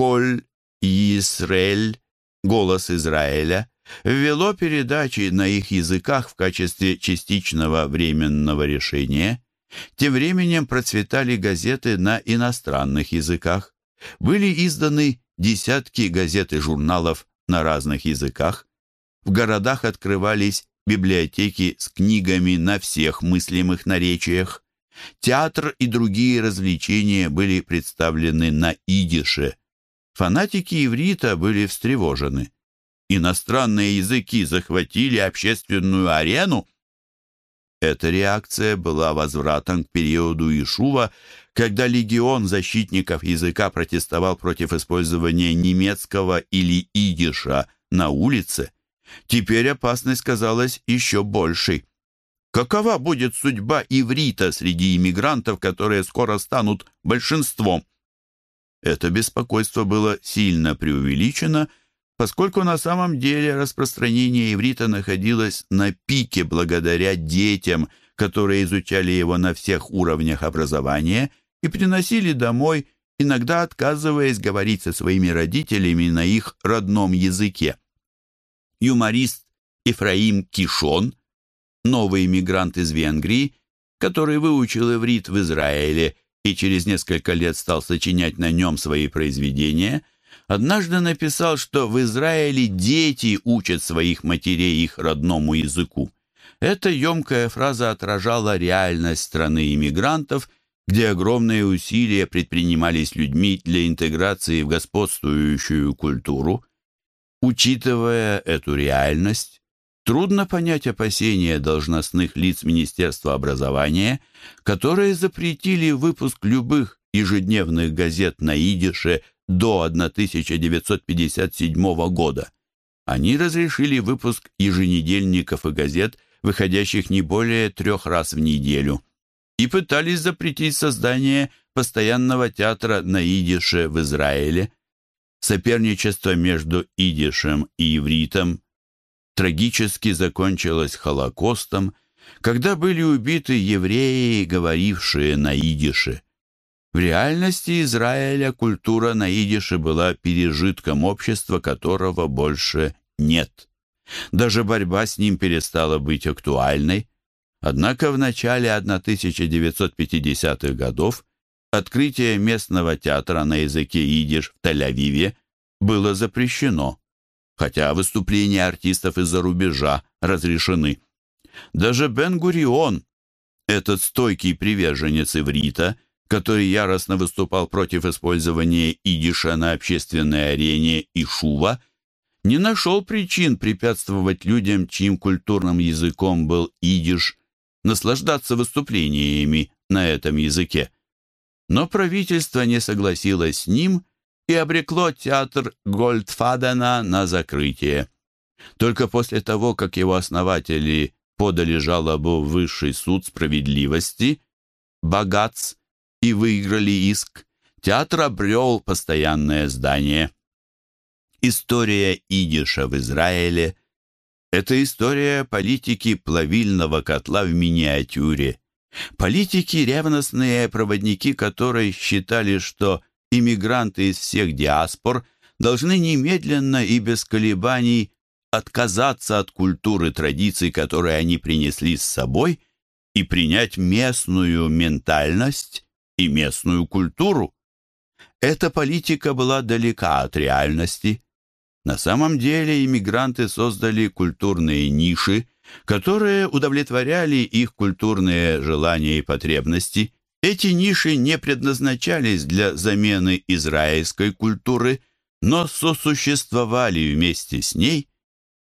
Коль Исрель, голос Израиля, ввело передачи на их языках в качестве частичного временного решения. Тем временем процветали газеты на иностранных языках. Были изданы десятки газет и журналов на разных языках. В городах открывались библиотеки с книгами на всех мыслимых наречиях. Театр и другие развлечения были представлены на идише. Фанатики иврита были встревожены. Иностранные языки захватили общественную арену. Эта реакция была возвратом к периоду Ишува, когда легион защитников языка протестовал против использования немецкого или идиша на улице. Теперь опасность казалась еще большей. Какова будет судьба иврита среди иммигрантов, которые скоро станут большинством? Это беспокойство было сильно преувеличено, поскольку на самом деле распространение иврита находилось на пике благодаря детям, которые изучали его на всех уровнях образования и приносили домой, иногда отказываясь говорить со своими родителями на их родном языке. Юморист Ефраим Кишон, новый иммигрант из Венгрии, который выучил иврит в Израиле и через несколько лет стал сочинять на нем свои произведения, однажды написал, что в Израиле дети учат своих матерей их родному языку. Эта емкая фраза отражала реальность страны иммигрантов, где огромные усилия предпринимались людьми для интеграции в господствующую культуру. Учитывая эту реальность, Трудно понять опасения должностных лиц Министерства образования, которые запретили выпуск любых ежедневных газет на идише до 1957 года. Они разрешили выпуск еженедельников и газет, выходящих не более трех раз в неделю, и пытались запретить создание постоянного театра на идише в Израиле. Соперничество между идишем и ивритом трагически закончилась Холокостом, когда были убиты евреи, говорившие на идише. В реальности Израиля культура на идише была пережитком общества, которого больше нет. Даже борьба с ним перестала быть актуальной. Однако в начале 1950-х годов открытие местного театра на языке идиш в Тель-Авиве было запрещено хотя выступления артистов из-за рубежа разрешены. Даже Бен-Гурион, этот стойкий приверженец иврита, который яростно выступал против использования идиша на общественной арене и шува, не нашел причин препятствовать людям, чьим культурным языком был идиш, наслаждаться выступлениями на этом языке. Но правительство не согласилось с ним и обрекло театр Гольдфадена на закрытие. Только после того, как его основатели подали жалобу в Высший суд справедливости, Багац, и выиграли иск, театр обрел постоянное здание. История идиша в Израиле – это история политики плавильного котла в миниатюре. Политики, ревностные проводники которой считали, что иммигранты из всех диаспор должны немедленно и без колебаний отказаться от культуры традиций, которые они принесли с собой, и принять местную ментальность и местную культуру. Эта политика была далека от реальности. На самом деле иммигранты создали культурные ниши, которые удовлетворяли их культурные желания и потребности – эти ниши не предназначались для замены израильской культуры, но сосуществовали вместе с ней.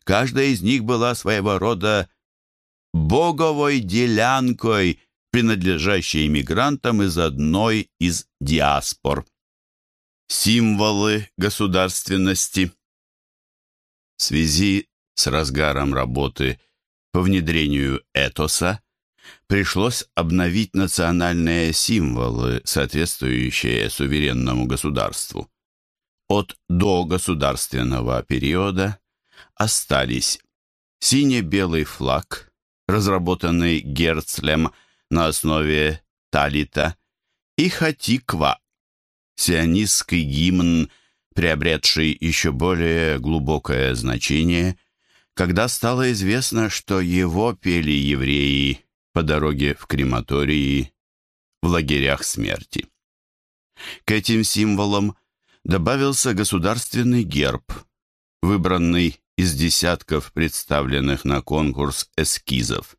Каждая из них была своего рода боговой делянкой, принадлежащей иммигрантам из одной из диаспор. Символы государственности В связи с разгаром работы по внедрению этоса пришлось обновить национальные символы, соответствующие суверенному государству. От догосударственного периода остались сине-белый флаг, разработанный Герцлем на основе талита, и хатиква, сионистский гимн, приобретший еще более глубокое значение, когда стало известно, что его пели евреи по дороге в крематории в лагерях смерти. К этим символам добавился государственный герб, выбранный из десятков представленных на конкурс эскизов.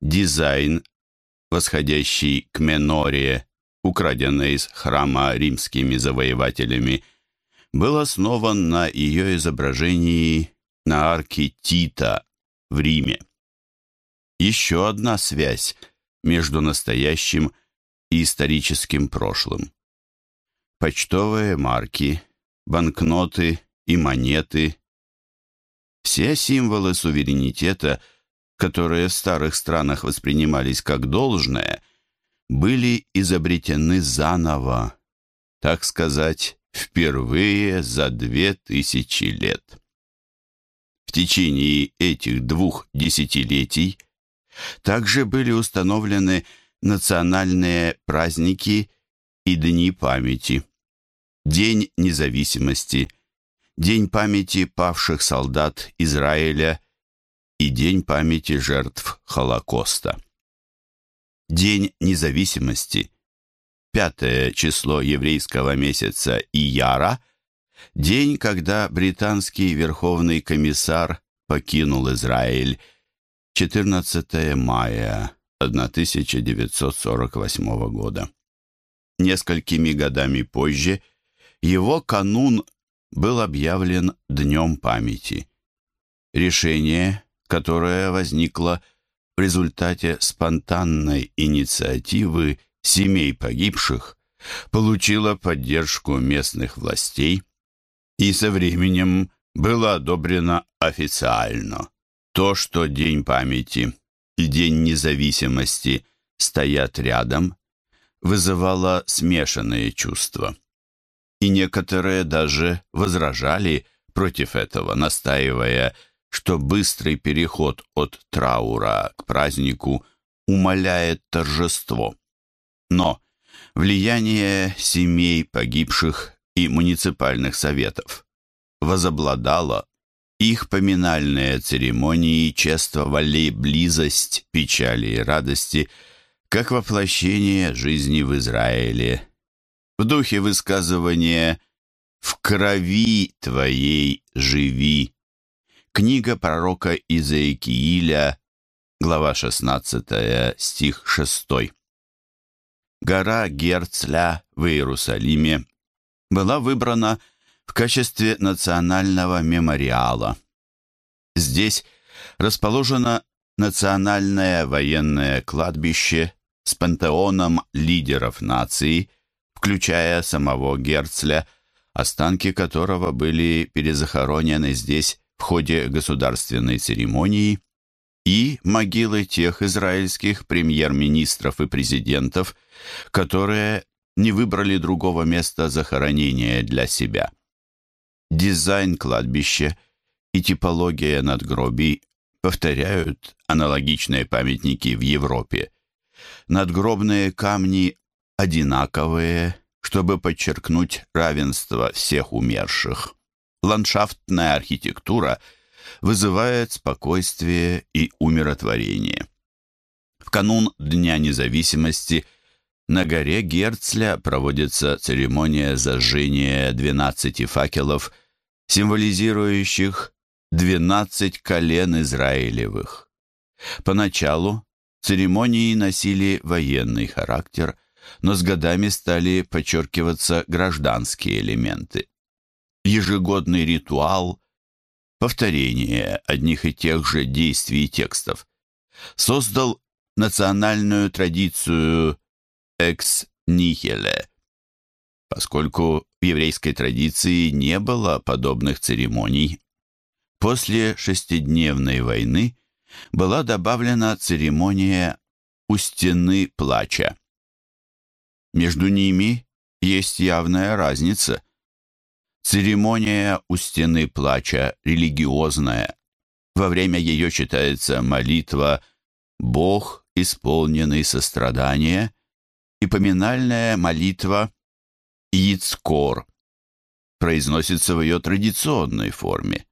Дизайн, восходящий к Меноре, украденной из храма римскими завоевателями, был основан на ее изображении на арке Тита в Риме. Еще одна связь между настоящим и историческим прошлым. Почтовые марки, банкноты и монеты – все символы суверенитета, которые в старых странах воспринимались как должное, были изобретены заново, так сказать, впервые за две тысячи лет. В течение этих двух десятилетий также были установлены национальные праздники и дни памяти. День независимости, День памяти павших солдат Израиля и День памяти жертв Холокоста. День независимости пятое число еврейского месяца Ияра, день, когда британский верховный комиссар покинул Израиль, 14 мая 1948 года. Несколькими годами позже его канун был объявлен Днем памяти. Решение, которое возникло в результате спонтанной инициативы семей погибших получила поддержку местных властей и со временем было одобрено официально. То, что День памяти и День независимости стоят рядом, вызывало смешанные чувства. И некоторые даже возражали против этого, настаивая, что быстрый переход от траура к празднику умаляет торжество. Но влияние семей погибших и муниципальных советов возобладало. Их поминальные церемонии чествовали близость печали и радости, как воплощение жизни в Израиле. В духе высказывания «В крови твоей живи» Книга пророка Изаикииля, глава 16, стих 6 гора Герцля в Иерусалиме была выбрана в качестве национального мемориала. Здесь расположено национальное военное кладбище с пантеоном лидеров нации, включая самого Герцля, останки которого были перезахоронены здесь в ходе государственной церемонии, и могилы тех израильских премьер-министров и президентов, которые не выбрали другого места захоронения для себя. Дизайн кладбища и типология надгробий повторяют аналогичные памятники в Европе. Надгробные камни одинаковые, чтобы подчеркнуть равенство всех умерших. Ландшафтная архитектура вызывает спокойствие и умиротворение. В канун Дня независимости – на горе Герцля проводится церемония зажжения 12 факелов, символизирующих 12 колен Израилевых. Поначалу церемонии носили военный характер, но с годами стали подчеркиваться гражданские элементы. Ежегодный ритуал, повторение одних и тех же действий и текстов, создал национальную традицию экс нихеле, поскольку в еврейской традиции не было подобных церемоний. После шестидневной войны была добавлена церемония у стены плача. Между ними есть явная разница. Церемония у стены плача религиозная. Во время ее читается молитва «Бог, исполненный сострадания», и поминальная молитва Ицкор. произносится в ее традиционной форме.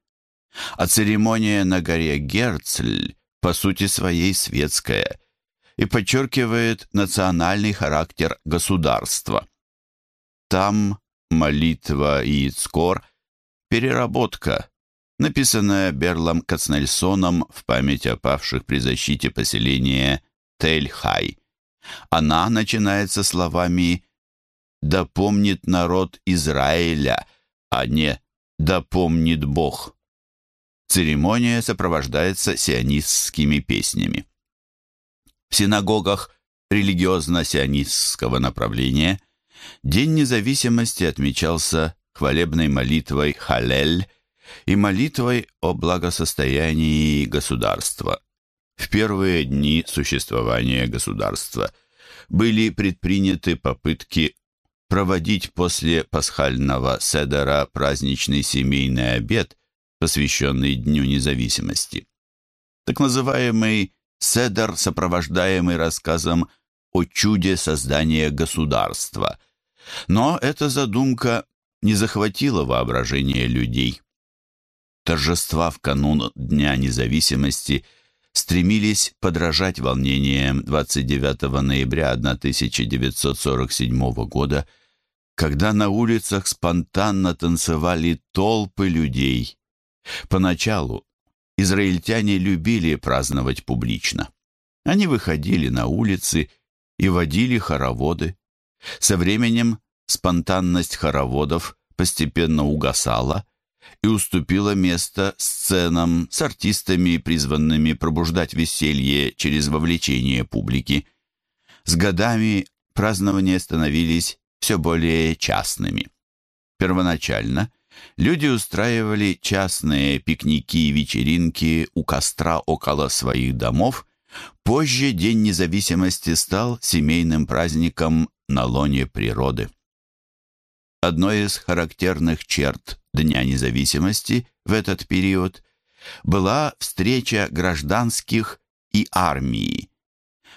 А церемония на горе Герцль по сути своей светская и подчеркивает национальный характер государства. Там молитва и Ицкор – переработка, написанная Берлом Кацнельсоном в память о павших при защите поселения Тель-Хай. Она начинается словами «Да помнит народ Израиля», а не «Да помнит Бог». Церемония сопровождается сионистскими песнями. В синагогах религиозно-сионистского направления День независимости отмечался хвалебной молитвой «Халель» и молитвой о благосостоянии государства. В первые дни существования государства были предприняты попытки проводить после пасхального седера праздничный семейный обед, посвященный Дню независимости. Так называемый седер, сопровождаемый рассказом о чуде создания государства. Но эта задумка не захватила воображение людей. Торжества в канун Дня независимости стремились подражать волнениям 29 ноября 1947 года, когда на улицах спонтанно танцевали толпы людей. Поначалу израильтяне любили праздновать публично. Они выходили на улицы и водили хороводы. Со временем спонтанность хороводов постепенно угасала и уступила место сценам с артистами, призванными пробуждать веселье через вовлечение публики. С годами празднования становились все более частными. Первоначально люди устраивали частные пикники и вечеринки у костра около своих домов. Позже День независимости стал семейным праздником на лоне природы. Одной из характерных черт Дня независимости в этот период была встреча гражданских и армии.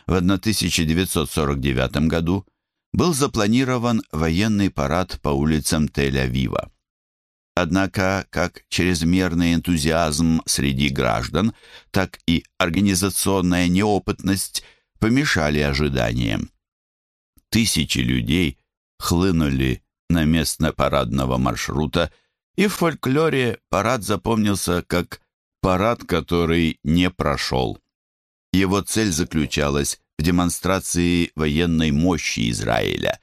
В 1949 году был запланирован военный парад по улицам Тель-Авива. Однако как чрезмерный энтузиазм среди граждан, так и организационная неопытность помешали ожиданиям. Тысячи людей хлынули на место парадного маршрута, и в фольклоре парад запомнился как парад, который не прошел. Его цель заключалась в демонстрации военной мощи Израиля.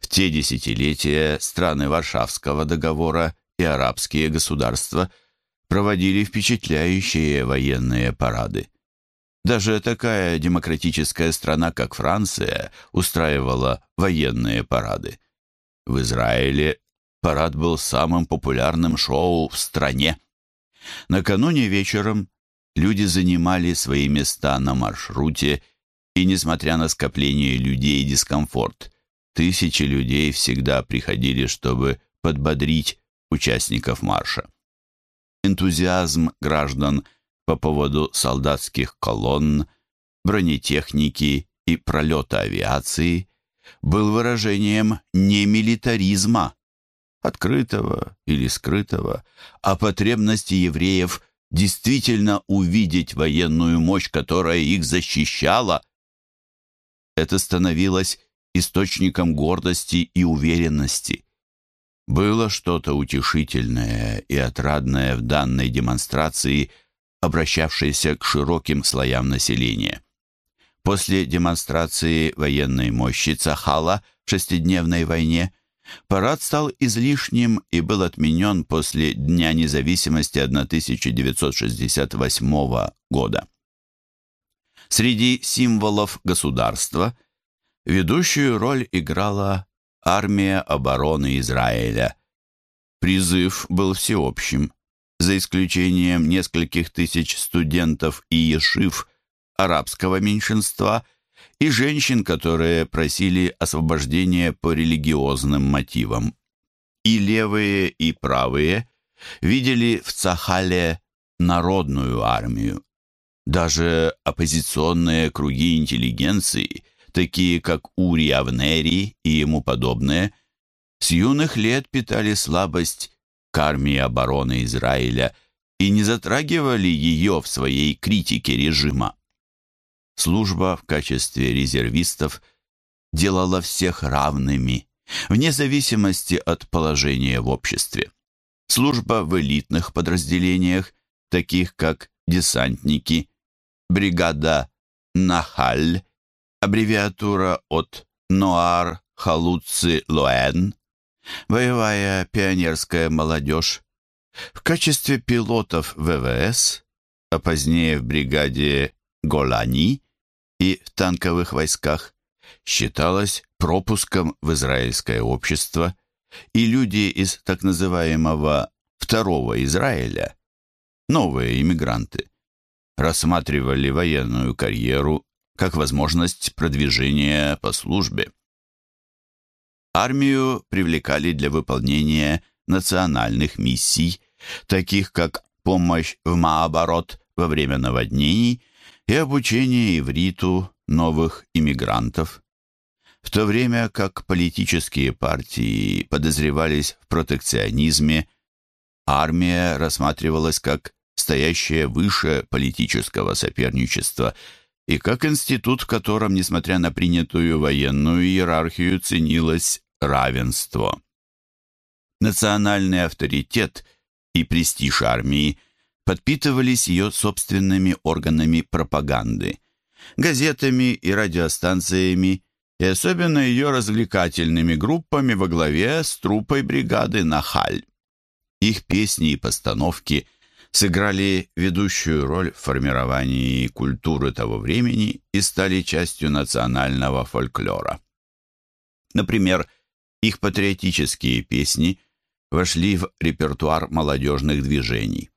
В те десятилетия страны Варшавского договора и арабские государства проводили впечатляющие военные парады. Даже такая демократическая страна, как Франция, устраивала военные парады. В Израиле парад был самым популярным шоу в стране. Накануне вечером люди занимали свои места на маршруте, и, несмотря на скопление людей и дискомфорт, тысячи людей всегда приходили, чтобы подбодрить участников марша. Энтузиазм граждан по поводу солдатских колонн, бронетехники и пролета авиации был выражением не милитаризма, открытого или скрытого, а потребности евреев действительно увидеть военную мощь, которая их защищала. Это становилось источником гордости и уверенности. Было что-то утешительное и отрадное в данной демонстрации, обращавшейся к широким слоям населения. После демонстрации военной мощи Цахала в шестидневной войне парад стал излишним и был отменен после Дня независимости 1968 года. Среди символов государства ведущую роль играла армия обороны Израиля. Призыв был всеобщим, за исключением нескольких тысяч студентов и ешив арабского меньшинства и женщин, которые просили освобождения по религиозным мотивам. И левые, и правые видели в Цахале народную армию. Даже оппозиционные круги интеллигенции – такие как Ури Авнери и ему подобные, с юных лет питали слабость к армии обороны Израиля и не затрагивали ее в своей критике режима. Служба в качестве резервистов делала всех равными, вне зависимости от положения в обществе. Служба в элитных подразделениях, таких как десантники, бригада «Нахаль», аббревиатура от «Ноар Халуци Лоэн», боевая пионерская молодежь, в качестве пилотов ВВС, а позднее в бригаде Голани и в танковых войсках, считалось пропуском в израильское общество, и люди из так называемого «второго Израиля», новые иммигранты, рассматривали военную карьеру как возможность продвижения по службе. Армию привлекали для выполнения национальных миссий, таких как помощь в Маоборот во время наводнений и обучение ивриту новых иммигрантов. В то время как политические партии подозревались в протекционизме, армия рассматривалась как стоящее выше политического соперничества и как институт, в котором, несмотря на принятую военную иерархию, ценилось равенство. Национальный авторитет и престиж армии подпитывались ее собственными органами пропаганды, газетами и радиостанциями, и особенно ее развлекательными группами во главе с труппой бригады «Нахаль». Их песни и постановки сыграли ведущую роль в формировании культуры того времени и стали частью национального фольклора. Например, их патриотические песни вошли в репертуар молодежных движений.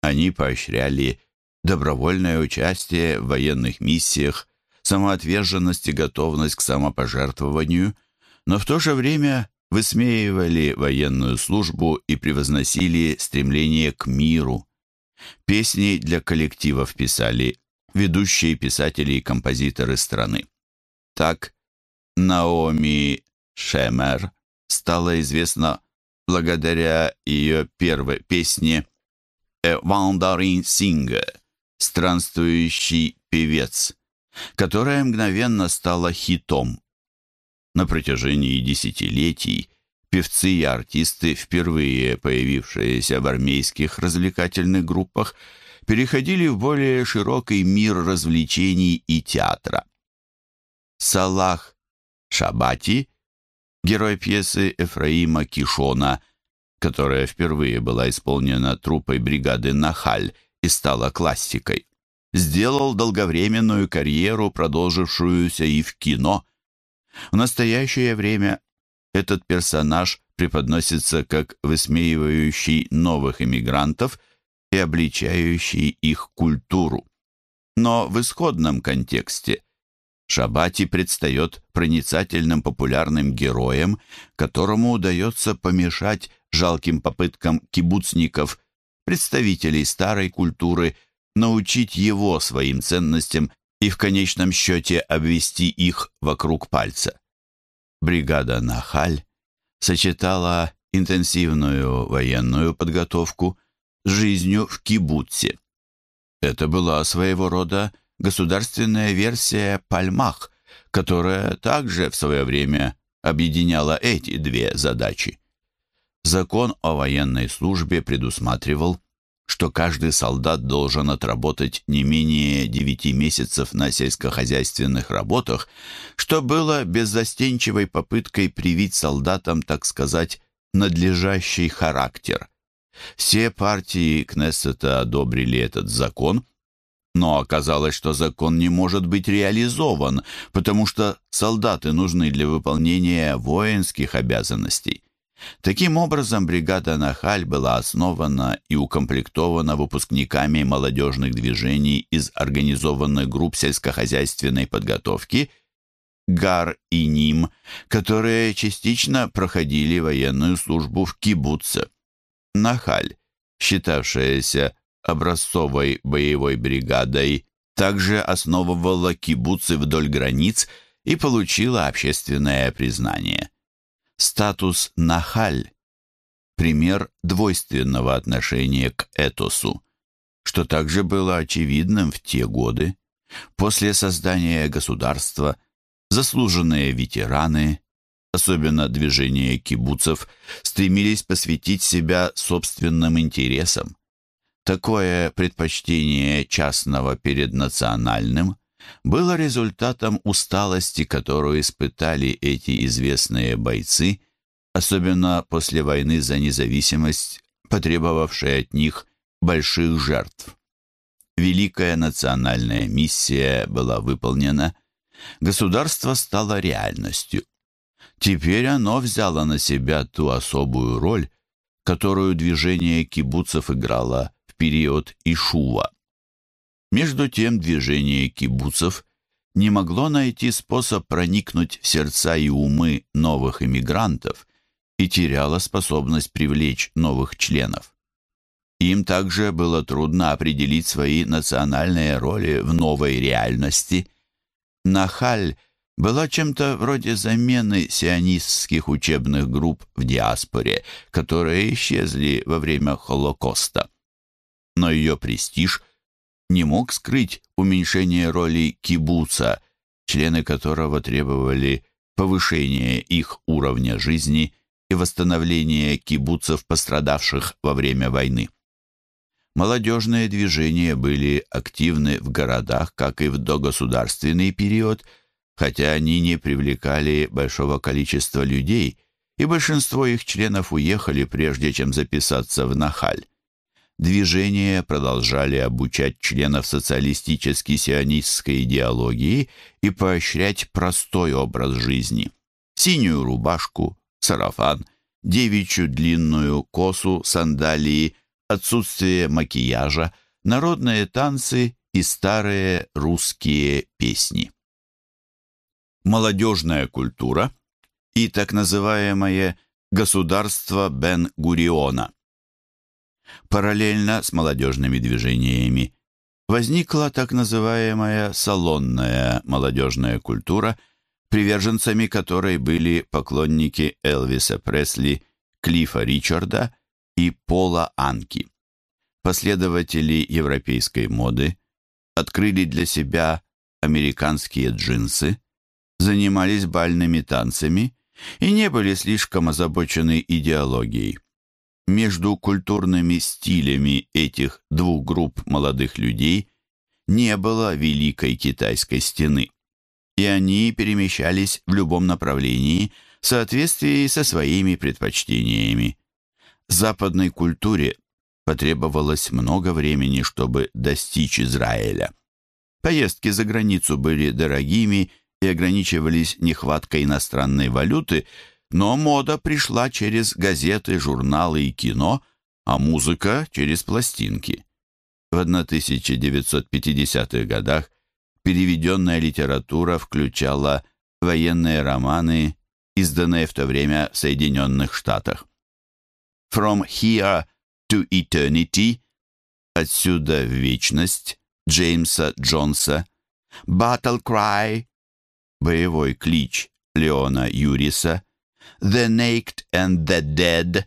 Они поощряли добровольное участие в военных миссиях, самоотверженность и готовность к самопожертвованию, но в то же время высмеивали военную службу и превозносили стремление к миру. Песни для коллективов писали ведущие писатели и композиторы страны. Так, Наоми Шемер стала известна благодаря ее первой песне «A Wandering Singer» — «Странствующий певец», которая мгновенно стала хитом. На протяжении десятилетий певцы и артисты, впервые появившиеся в армейских развлекательных группах, переходили в более широкий мир развлечений и театра. Салах Шабати, герой пьесы Эфраима Кишона, которая впервые была исполнена труппой бригады «Нахаль» и стала классикой, сделал долговременную карьеру, продолжившуюся и в кино. В настоящее время этот персонаж преподносится как высмеивающий новых иммигрантов и обличающий их культуру. Но в исходном контексте Шабати предстает проницательным популярным героем, которому удается помешать жалким попыткам кибуцников, представителей старой культуры, научить его своим ценностям и в конечном счете обвести их вокруг пальца. Бригада «Нахаль» сочетала интенсивную военную подготовку с жизнью в кибуце. Это была своего рода государственная версия «Пальмах», которая также в свое время объединяла эти две задачи. Закон о военной службе предусматривал, что каждый солдат должен отработать не менее девяти месяцев на сельскохозяйственных работах, что было беззастенчивой попыткой привить солдатам, так сказать, надлежащий характер. Все партии Кнессета одобрили этот закон, но оказалось, что закон не может быть реализован, потому что солдаты нужны для выполнения воинских обязанностей. Таким образом, бригада «Нахаль» была основана и укомплектована выпускниками молодежных движений из организованных групп сельскохозяйственной подготовки «ГАР» и «НИМ», которые частично проходили военную службу в кибуце. «Нахаль», считавшаяся образцовой боевой бригадой, также основывала кибуцы вдоль границ и получила общественное признание. Статус «нахаль» — пример двойственного отношения к этосу, что также было очевидным в те годы. После создания государства заслуженные ветераны, особенно движение кибуцев, стремились посвятить себя собственным интересам. Такое предпочтение частного перед национальным было результатом усталости, которую испытали эти известные бойцы, особенно после войны за независимость, потребовавшей от них больших жертв. Великая национальная миссия была выполнена, государство стало реальностью. Теперь оно взяло на себя ту особую роль, которую движение кибуцев играло в период Ишува. Между тем движение кибуцев не могло найти способ проникнуть в сердца и умы новых иммигрантов и теряло способность привлечь новых членов. Им также было трудно определить свои национальные роли в новой реальности. Нахаль была чем-то вроде замены сионистских учебных групп в диаспоре, которые исчезли во время Холокоста. Но ее престиж не мог скрыть уменьшение роли кибуца, члены которого требовали повышения их уровня жизни и восстановления кибуцев, пострадавших во время войны. Молодежные движения были активны в городах, как и в догосударственный период, хотя они не привлекали большого количества людей, и большинство их членов уехали, прежде чем записаться в Нахаль. Движения продолжали обучать членов социалистической сионистской идеологии и поощрять простой образ жизни. Синюю рубашку, сарафан, девичью длинную косу, сандалии, отсутствие макияжа, народные танцы и старые русские песни. Молодежная культура и так называемое «государство Бен-Гуриона». Параллельно с молодежными движениями возникла так называемая салонная молодежная культура, приверженцами которой были поклонники Элвиса Пресли, Клиффа Ричарда и Пола Анки. Последователи европейской моды открыли для себя американские джинсы, занимались бальными танцами и не были слишком озабочены идеологией. Между культурными стилями этих двух групп молодых людей не было Великой Китайской стены, и они перемещались в любом направлении в соответствии со своими предпочтениями. Западной культуре потребовалось много времени, чтобы достичь Израиля. Поездки за границу были дорогими и ограничивались нехваткой иностранной валюты – но мода пришла через газеты, журналы и кино, а музыка — через пластинки. В 1950-х годах переведенная литература включала военные романы, изданные в то время в Соединенных Штатах. «From Here to Eternity» «Отсюда в вечность» Джеймса Джонса, «Battle Cry» «Боевой клич» Леона Юриса, The Naked and the Dead,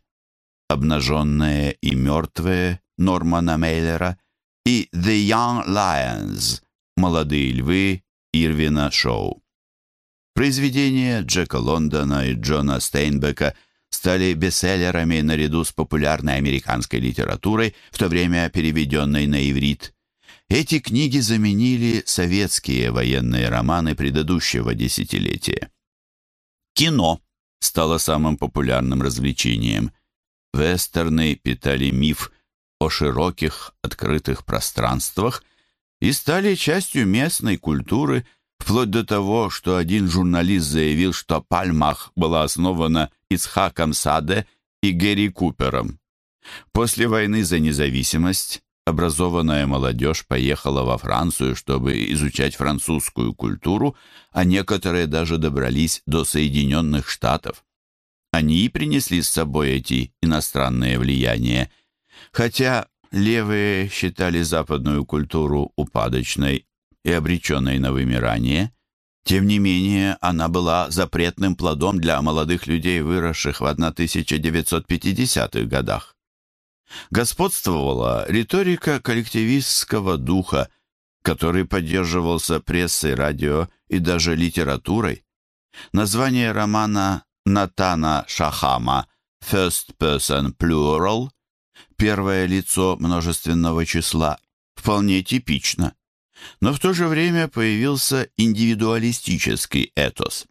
обнаженные и мертвые Нормана Мейлера, и The Young Lions, молодые львы Ирвина Шоу. Произведения Джека Лондона и Джона Стейнбека стали бестселлерами наряду с популярной американской литературой, в то время переведенной на иврит. Эти книги заменили советские военные романы предыдущего десятилетия. Кино стало самым популярным развлечением. Вестерны питали миф о широких открытых пространствах и стали частью местной культуры, вплоть до того, что один журналист заявил, что Пальмах была основана Ицхаком Саде и Гэри Купером. После войны за независимость образованная молодежь поехала во Францию, чтобы изучать французскую культуру, а некоторые даже добрались до Соединенных Штатов. Они и принесли с собой эти иностранные влияния. Хотя левые считали западную культуру упадочной и обреченной на вымирание, Тем не менее, она была запретным плодом для молодых людей, выросших в 1950-х годах. Господствовала риторика коллективистского духа, который поддерживался прессой, радио и даже литературой. Название романа Натана Шахама «First Person Plural» первое лицо множественного числа вполне типично. Но в то же время появился индивидуалистический этос.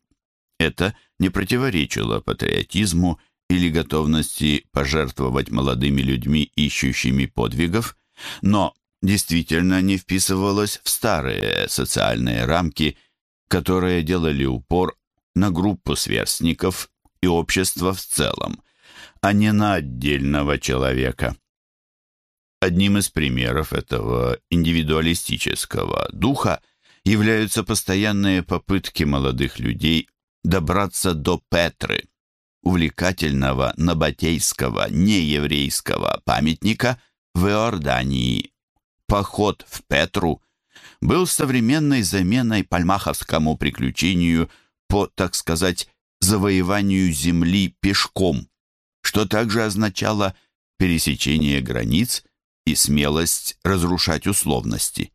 Это не противоречило патриотизму или готовности пожертвовать молодыми людьми, ищущими подвигов, но действительно не вписывалось в старые социальные рамки, которые делали упор на группу сверстников и общество в целом, а не на отдельного человека. Одним из примеров этого индивидуалистического духа являются постоянные попытки молодых людей добраться до Петры, увлекательного набатейского нееврейского памятника в Иордании. Поход в Петру был современной заменой пальмаховскому приключению по, так сказать, завоеванию земли пешком, что также означало пересечение границ и смелость разрушать условности.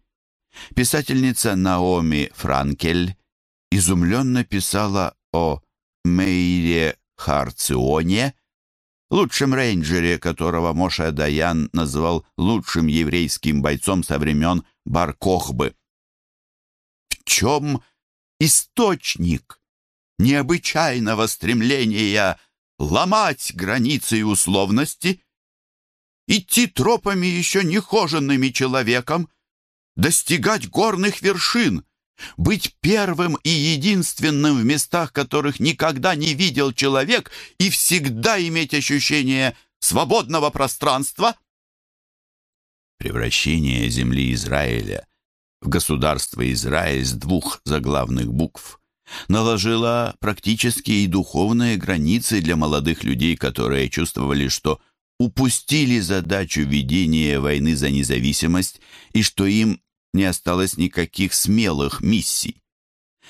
Писательница Наоми Франкель изумленно писала о Мейре Харционе, лучшем рейнджере, которого Моше Даян назвал лучшим еврейским бойцом со времен Баркохбы. В чем источник необычайного стремления ломать границы и условности – идти тропами еще нехоженными человеком, достигать горных вершин, быть первым и единственным в местах, которых никогда не видел человек, и всегда иметь ощущение свободного пространства? Превращение земли Израиля в государство Израиль с двух заглавных букв наложило практические и духовные границы для молодых людей, которые чувствовали, что – упустили задачу ведения войны за независимость и что им не осталось никаких смелых миссий.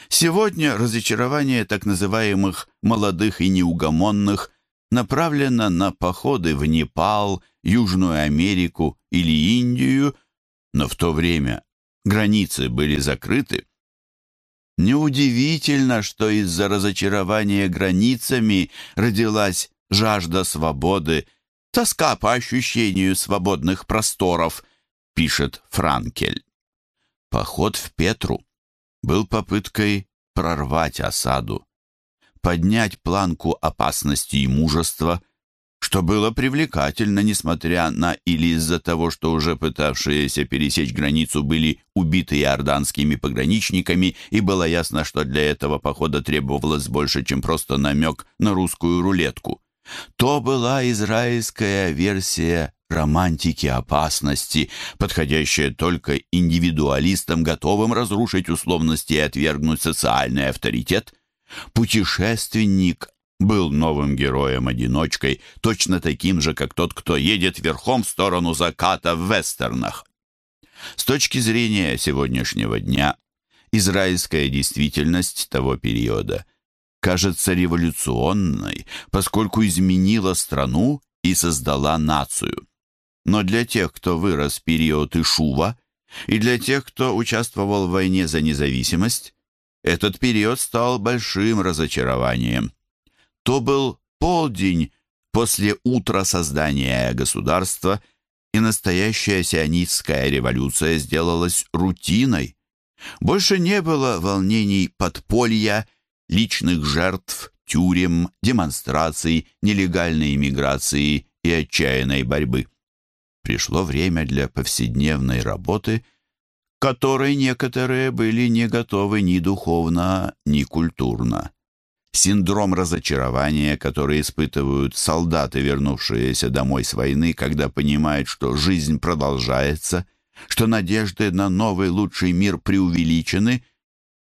Сегодня разочарование так называемых молодых и неугомонных направлено на походы в Непал, Южную Америку или Индию, но в то время границы были закрыты. Неудивительно, что из-за разочарования границами родилась жажда свободы тоска по ощущению свободных просторов, пишет Франкель. Поход в Петру был попыткой прорвать осаду, поднять планку опасности и мужества, что было привлекательно, несмотря на или из-за того, что уже пытавшиеся пересечь границу были убиты иорданскими пограничниками, и было ясно, что для этого похода требовалось больше, чем просто намек на русскую рулетку. То была израильская версия романтики опасности, подходящая только индивидуалистам, готовым разрушить условности и отвергнуть социальный авторитет. Путешественник был новым героем-одиночкой, точно таким же, как тот, кто едет верхом в сторону заката в вестернах. С точки зрения сегодняшнего дня, израильская действительность того периода кажется революционной, поскольку изменила страну и создала нацию. Но для тех, кто вырос в период Ишува, и для тех, кто участвовал в войне за независимость, этот период стал большим разочарованием. То был полдень после утра создания государства, и настоящая сионистская революция сделалась рутиной. Больше не было волнений подполья личных жертв, тюрем, демонстраций, нелегальной иммиграции и отчаянной борьбы. Пришло время для повседневной работы, которой некоторые были не готовы ни духовно, ни культурно. Синдром разочарования, который испытывают солдаты, вернувшиеся домой с войны, когда понимают, что жизнь продолжается, что надежды на новый лучший мир преувеличены –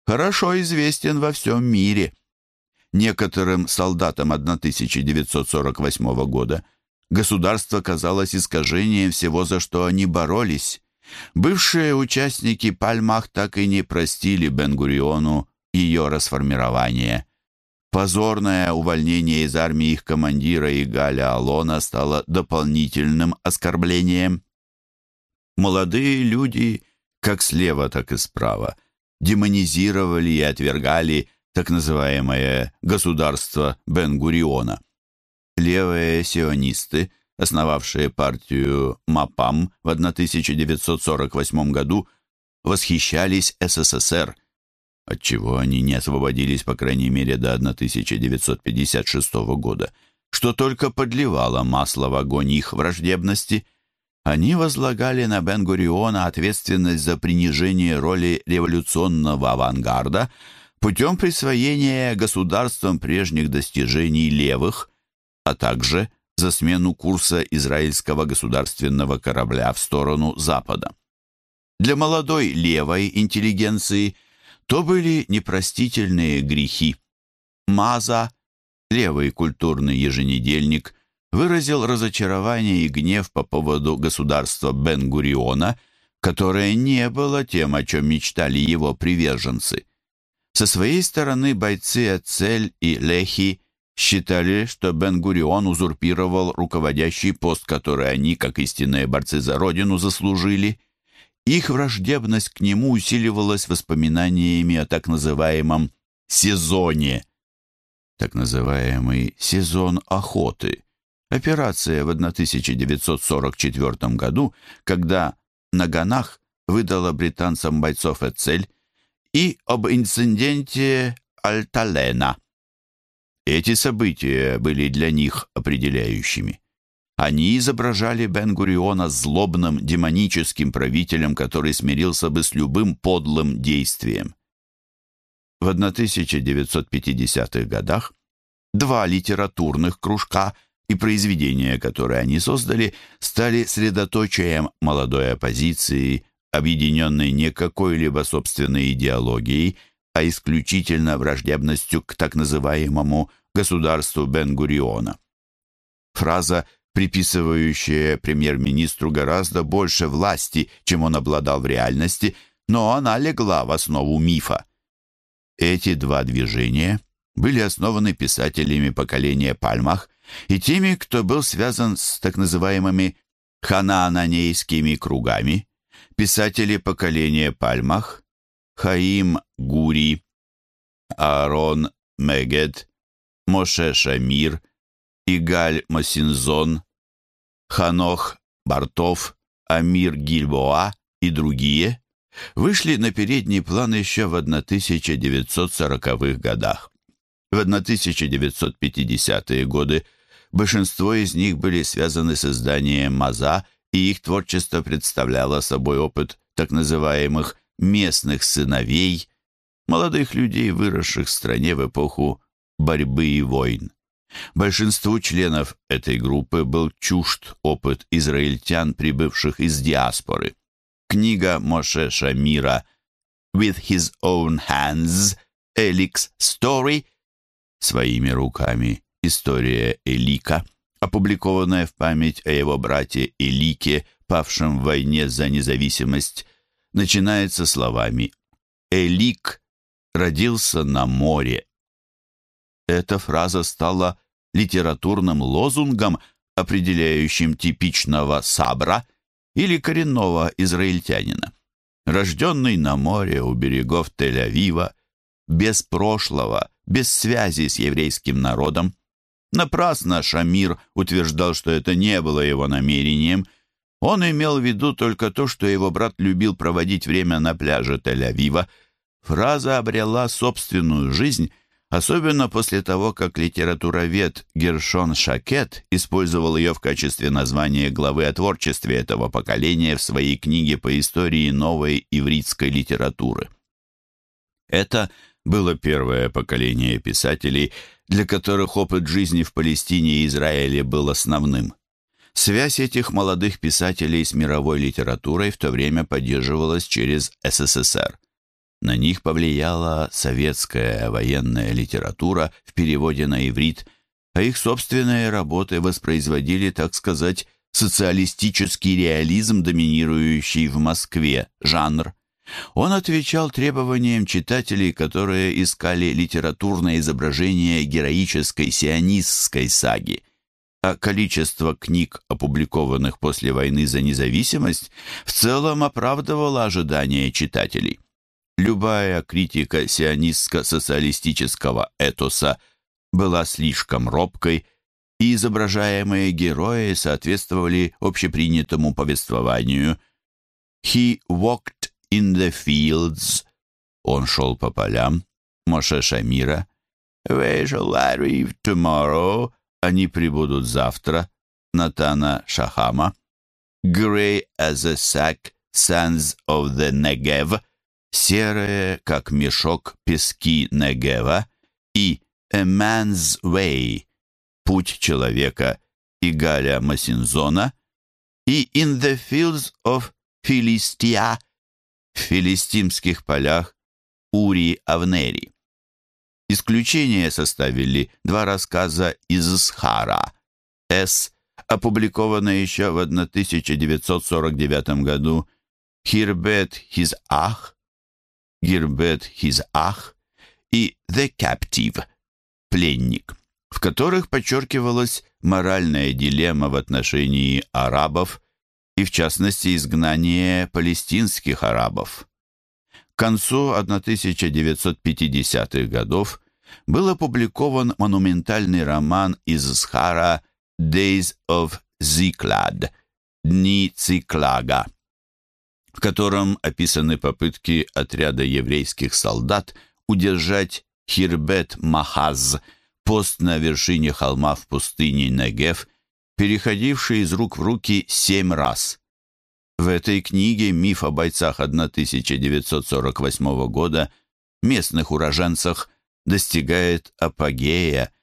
хорошо известен во всем мире. Некоторым солдатам 1948 года государство казалось искажением всего, за что они боролись. Бывшие участники Пальмах так и не простили Бен-Гуриону ее расформирования. Позорное увольнение из армии их командира Игаля Алона стало дополнительным оскорблением. Молодые люди, как слева, так и справа, демонизировали и отвергали так называемое «государство Бен-Гуриона». Левые сионисты, основавшие партию МАПАМ в 1948 году, восхищались СССР, отчего они не освободились, по крайней мере, до 1956 года, что только подливало масло в огонь их враждебности. Они возлагали на Бен-Гуриона ответственность за принижение роли революционного авангарда путем присвоения государствам прежних достижений левых, а также за смену курса израильского государственного корабля в сторону Запада. Для молодой левой интеллигенции то были непростительные грехи. Маза, левый культурный еженедельник, выразил разочарование и гнев по поводу государства Бен-Гуриона, которое не было тем, о чем мечтали его приверженцы. Со своей стороны бойцы Эцель и Лехи считали, что Бен-Гурион узурпировал руководящий пост, который они, как истинные борцы за родину, заслужили. Их враждебность к нему усиливалась воспоминаниями о так называемом «сезоне». Так называемый «сезон охоты» операция в 1944 году, когда Наганах выдала британцам бойцов Эцель, и об инциденте Альталена. Эти события были для них определяющими. Они изображали Бен-Гуриона злобным демоническим правителем, который смирился бы с любым подлым действием. В 1950-х годах два литературных кружка и произведения, которые они создали, стали средоточием молодой оппозиции, объединенной не какой-либо собственной идеологией, а исключительно враждебностью к так называемому государству Бен-Гуриона. Фраза приписывающая премьер-министру гораздо больше власти, чем он обладал в реальности, но она легла в основу мифа. Эти два движения были основаны писателями поколения Пальмах и теми, кто был связан с так называемыми ханаананейскими кругами, писатели поколения Пальмах, Хаим Гури, Аарон Мегед, Моше Шамир, Игаль Масинзон, Ханох Бартов, Амир Гильбоа и другие вышли на передний план еще в 1940-х годах. В 1950-е годы большинство из них были связаны с изданием «Маза», и их творчество представляло собой опыт так называемых «местных сыновей», молодых людей, выросших в стране в эпоху борьбы и войн. Большинству членов этой группы был чужд опыт израильтян, прибывших из диаспоры. Книга Моше Шамира «With his own hands. Elix Story» «Своими руками. История Элика», опубликованная в память о его брате Элике, павшем в войне за независимость, начинается словами «Элик родился на море». Эта фраза стала литературным лозунгом, определяющим типичного сабра или коренного израильтянина. Рожденный на море у берегов Тель-Авива, без прошлого, без связи с еврейским народом. Напрасно Шамир утверждал, что это не было его намерением. Он имел в виду только то, что его брат любил проводить время на пляже Тель-Авива. Фраза обрела собственную жизнь особенно после того, как литературовед Гершон Шакет использовал ее в качестве названия главы о творчестве этого поколения в своей книге по истории новой ивритской литературы. Это было первое поколение писателей, для которых опыт жизни в Палестине и Израиле был основным. Связь этих молодых писателей с мировой литературой в то время поддерживалась через СССР. На них повлияла советская военная литература в переводе на иврит, а их собственные работы воспроизводили, так сказать, социалистический реализм, доминирующий в Москве жанр. Он отвечал требованиям читателей, которые искали литературное изображение героической сионистской саги, а количество книг, опубликованных после войны за независимость, в целом оправдывало ожидания читателей. Любая критика сионистско-социалистического этоса была слишком робкой, и изображаемые герои соответствовали общепринятому повествованию. «He walked in the fields» — он шел по полям, Моше Шамира. «We shall arrive tomorrow» — они прибудут завтра, Натана Шахама. «Grey as a sack, sands of the Negev» — серые, как мешок, пески Негева, и «A man's way» «Путь человека» Игаля Масинзона и «In the fields of Philistia» в филистимских полях Ури Авнери. Исключение составили два рассказа из Схара. С, опубликованные еще в 1949 году. «Хирбет Хиз Ах», «Гирбет Хиз Ах» и «The Captive» — «Пленник» в которых подчеркивалась моральная дилемма в отношении арабов и, в частности, изгнание палестинских арабов. К концу 1950-х годов был опубликован монументальный роман из Схара «Days of Ziklad» «Дни Циклага», в котором описаны попытки отряда еврейских солдат удержать Хирбет Махаз – пост на вершине холма в пустыне Негев, переходивший из рук в руки семь раз. В этой книге миф о бойцах 1948 года, местных уроженцах, достигает апогея,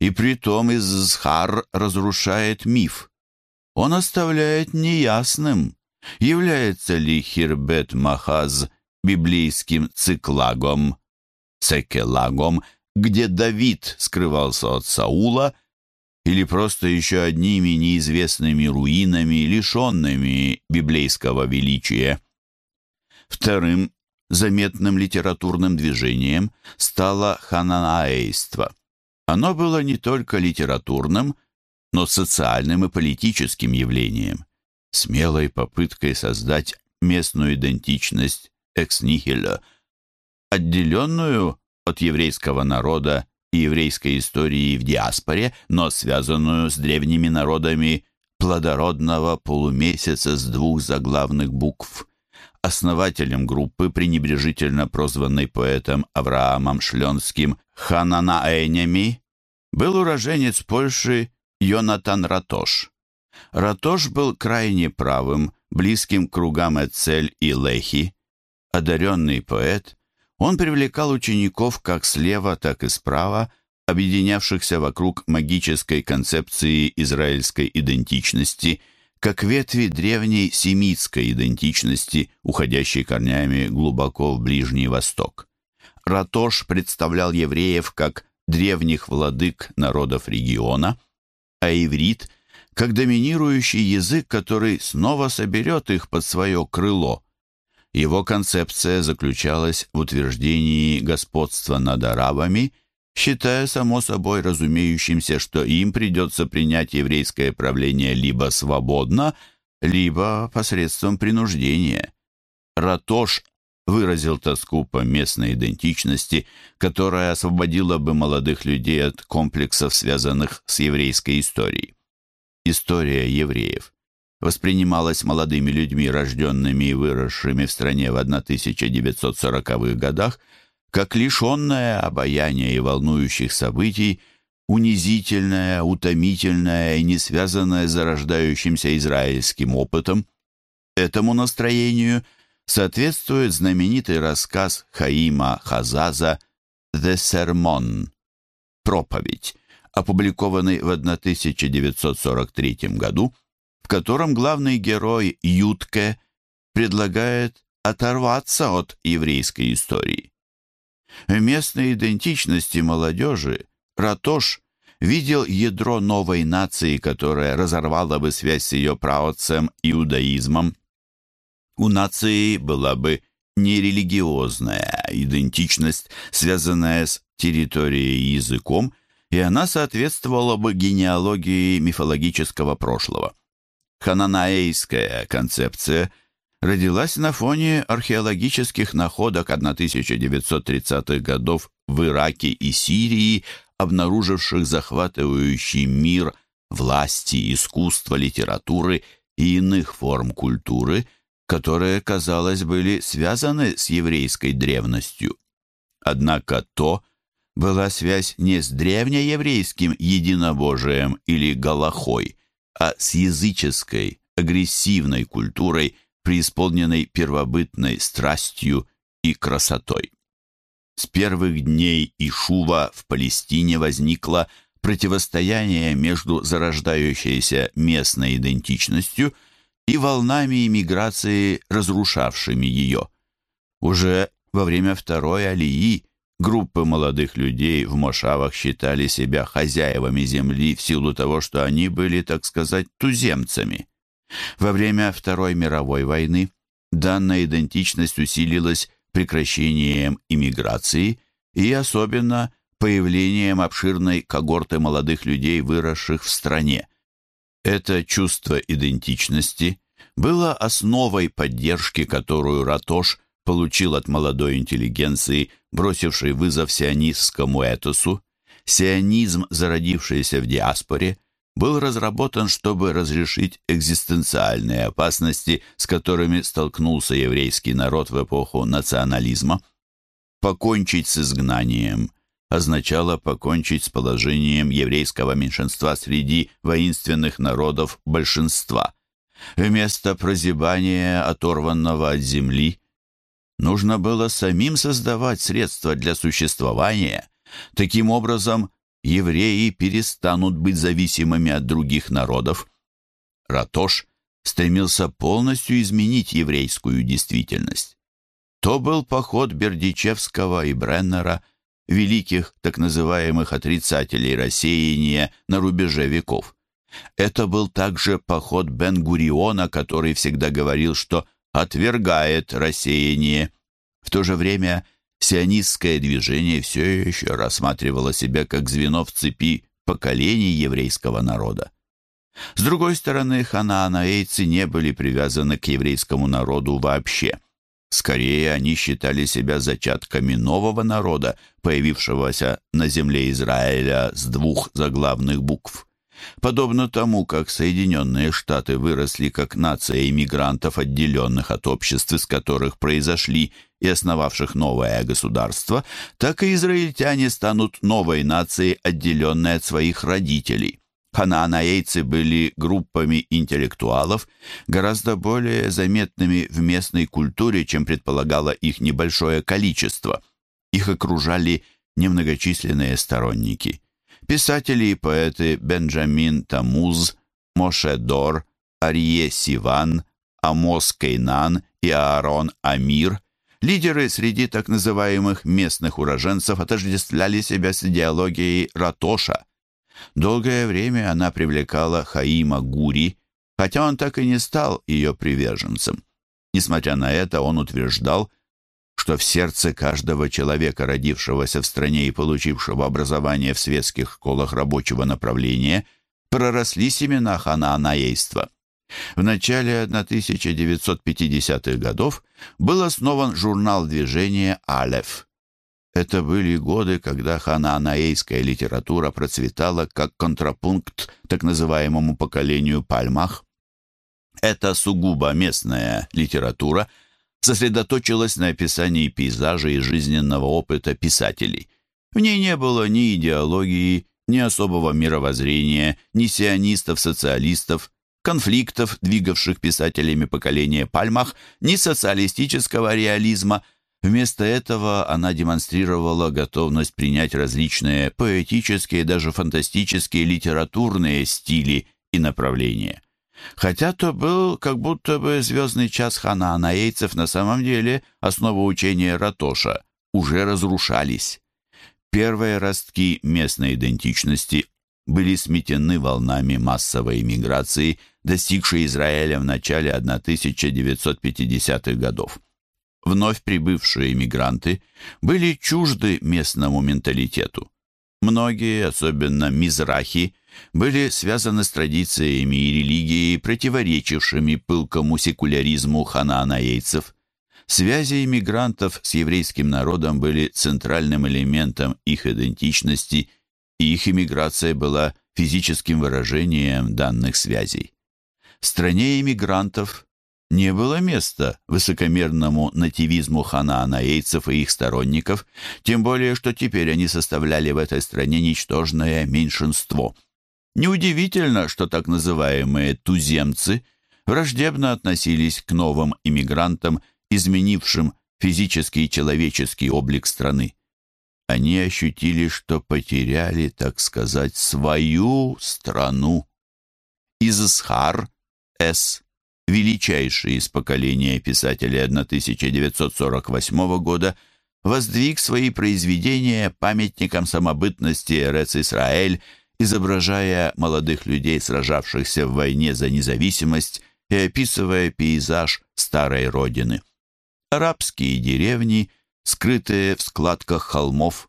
и притом Изхар разрушает миф. Он оставляет неясным, является ли Хирбет Махаз библейским циклагом, цекелагом, где Давид скрывался от Саула, или просто еще одними неизвестными руинами, лишенными библейского величия. Вторым заметным литературным движением стало хананаейство. Оно было не только литературным, но социальным и политическим явлением, смелой попыткой создать местную идентичность экс-нихиля, отделенную от еврейского народа и еврейской истории в диаспоре, но связанную с древними народами плодородного полумесяца с двух заглавных букв. Основателем группы, пренебрежительно прозванной поэтом Авраамом Шленским Хананаэнями, был уроженец Польши Йонатан Ратош. Ратош был крайне правым, близким кругам Эцель и Лехи. Одаренный поэт, он привлекал учеников как слева, так и справа, объединявшихся вокруг магической концепции израильской идентичности, как ветви древней семитской идентичности, уходящей корнями глубоко в Ближний Восток. Ратош представлял евреев как древних владык народов региона, а иврит – как доминирующий язык, который снова соберет их под свое крыло – его концепция заключалась в утверждении господства над арабами, считая само собой разумеющимся, что им придется принять еврейское правление либо свободно, либо посредством принуждения. Ратош выразил тоску по местной идентичности, которая освободила бы молодых людей от комплексов, связанных с еврейской историей. История евреев воспринималась молодыми людьми, рожденными и выросшими в стране в 1940-х годах, как лишенная обаяния и волнующих событий, унизительная, утомительная и не связанная с зарождающимся израильским опытом. Этому настроению соответствует знаменитый рассказ Хаима Хазаза «The Sermon» — «Проповедь», опубликованный в 1943 году, котором главный герой Ютке предлагает оторваться от еврейской истории. Местной идентичности молодежи Ратош видел ядро новой нации, которая разорвала бы связь с ее праотцем иудаизмом. У нации была бы не религиозная идентичность, связанная с территорией и языком, и она соответствовала бы генеалогии мифологического прошлого. Хананаэйская концепция родилась на фоне археологических находок 1930-х годов в Ираке и Сирии, обнаруживших захватывающий мир власти, искусства, литературы и иных форм культуры, которые, казалось, были связаны с еврейской древностью. Однако то была связь не с древнееврейским единобожием или галахой, а с языческой, агрессивной культурой, преисполненной первобытной страстью и красотой. С первых дней Ишува в Палестине возникло противостояние между зарождающейся местной идентичностью и волнами иммиграции, разрушавшими ее. Уже во время Второй Алии группы молодых людей в Мошавах считали себя хозяевами земли в силу того, что они были, так сказать, туземцами. Во время Второй мировой войны данная идентичность усилилась прекращением иммиграции и особенно появлением обширной когорты молодых людей, выросших в стране. Это чувство идентичности было основой поддержки, которую Ратош получил от молодой интеллигенции, бросившей вызов сионистскому этосу. Сионизм, зародившийся в диаспоре, был разработан, чтобы разрешить экзистенциальные опасности, с которыми столкнулся еврейский народ в эпоху национализма. Покончить с изгнанием означало покончить с положением еврейского меньшинства среди воинственных народов большинства. Вместо прозябания, оторванного от земли, нужно было самим создавать средства для существования. Таким образом, евреи перестанут быть зависимыми от других народов. Ратош стремился полностью изменить еврейскую действительность. То был поход Бердичевского и Бреннера, великих так называемых отрицателей рассеяния на рубеже веков. Это был также поход Бен-Гуриона, который всегда говорил, что отвергает рассеяние. В то же время сионистское движение все еще рассматривало себя как звено в цепи поколений еврейского народа. С другой стороны, ханаанаэйцы не были привязаны к еврейскому народу вообще. Скорее, они считали себя зачатками нового народа, появившегося на земле Израиля с двух заглавных букв. Подобно тому, как Соединенные Штаты выросли как нация иммигрантов, отделенных от обществ, из которых произошли и основавших новое государство, так и израильтяне станут новой нацией, отделенной от своих родителей. Хананаейцы были группами интеллектуалов, гораздо более заметными в местной культуре, чем предполагало их небольшое количество. Их окружали немногочисленные сторонники. Писатели и поэты Бенджамин Тамуз, Моше Дор, Арье Сиван, Амос Кейнан и Аарон Амир, лидеры среди так называемых местных уроженцев отождествляли себя с идеологией Ратоша. Долгое время она привлекала Хаима Гури, хотя он так и не стал ее приверженцем. Несмотря на это, он утверждал, что в сердце каждого человека, родившегося в стране и получившего образование в светских школах рабочего направления, проросли семена ханаанейства. В начале 1950-х годов был основан журнал движения «Алеф». Это были годы, когда ханаанейская литература процветала как контрапункт так называемому поколению пальмах. Это сугубо местная литература – сосредоточилась на описании пейзажа и жизненного опыта писателей. В ней не было ни идеологии, ни особого мировоззрения, ни сионистов-социалистов, конфликтов, двигавших писателями поколения Пальмах, ни социалистического реализма. Вместо этого она демонстрировала готовность принять различные поэтические, даже фантастические литературные стили и направления. Хотя то был как будто бы звездный час ханаанаейцев на самом деле основа учения Ратоша уже разрушались. Первые ростки местной идентичности были сметены волнами массовой иммиграции, достигшей Израиля в начале 1950-х годов. вновь прибывшие иммигранты были чужды местному менталитету. Многие, особенно мизрахи, были связаны с традициями и религией, противоречившими пылкому секуляризму ханаанейцев. Связи иммигрантов с еврейским народом были центральным элементом их идентичности, и их иммиграция была физическим выражением данных связей. В стране иммигрантов не было места высокомерному нативизму ханаанейцев и их сторонников, тем более, что теперь они составляли в этой стране ничтожное меньшинство. Неудивительно, что так называемые «туземцы» враждебно относились к новым иммигрантам, изменившим физический и человеческий облик страны. Они ощутили, что потеряли, так сказать, свою страну. Изсхар С величайший из поколения писателей 1948 года, воздвиг свои произведения памятником самобытности Эрец-Исраэль, изображая молодых людей, сражавшихся в войне за независимость и описывая пейзаж старой родины. Арабские деревни, скрытые в складках холмов,